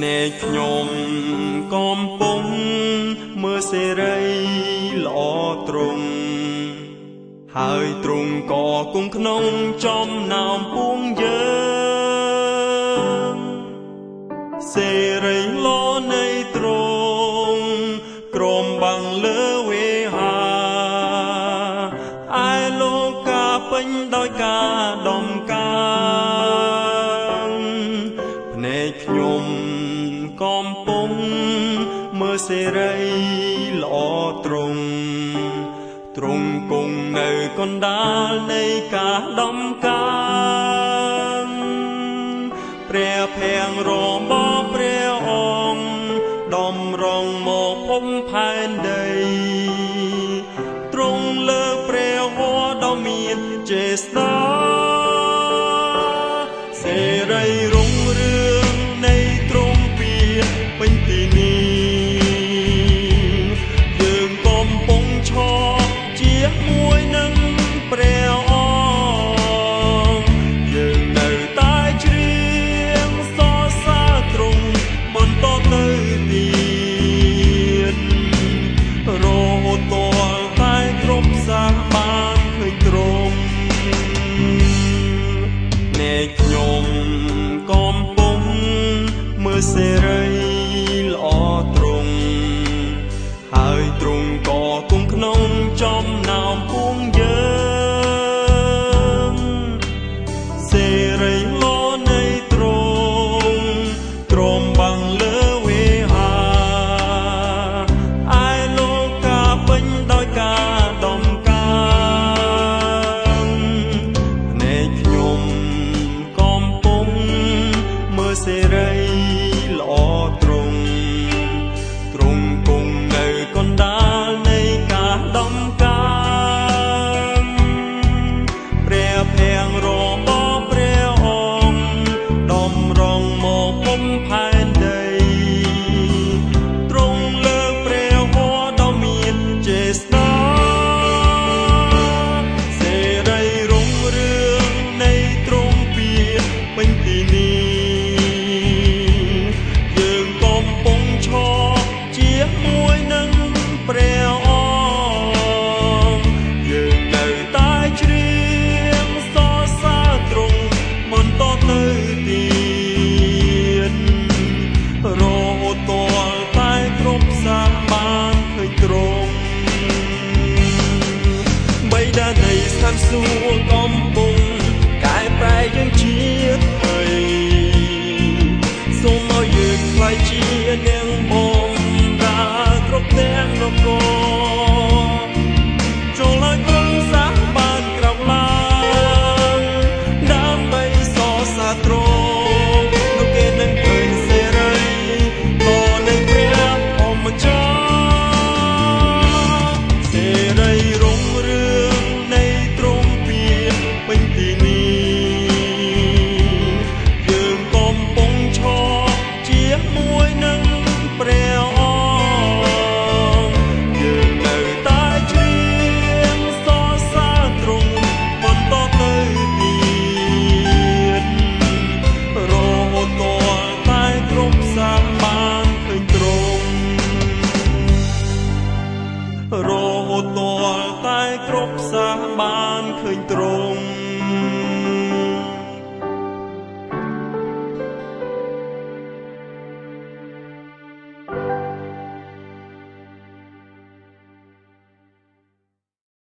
ភ្នែកខ្ញុំកំពុងមើលសេរីល្អត្រង់ហើយត្រង់ក៏គង់ក្នុងចំណោមពួងយើងសេរីលោនៃត្រង់ក្រមបាំងលើវេហាឯលោកាពេញដោយការដំ សេរីល្អត្រង់ត្រង់គង់នៅកណ្ដាលនៃការដំកើងព្រះភ័ងរបស់ព្រះអង្គដំរងមកភំផែនដីត្រង់លើព្រះវរដ៏មានចេស្តា ខ្ញុំកំពុងមើលសេរី ដែលនៃស្ថានសួគ៌កំពុងកែប្រែយើងជាតិអើយសូមឲ្យយើងខ្លាយជានាងបងតាគ្រប់ទាំងនគរ តែគ្រប់សាបានឃើញត្រង់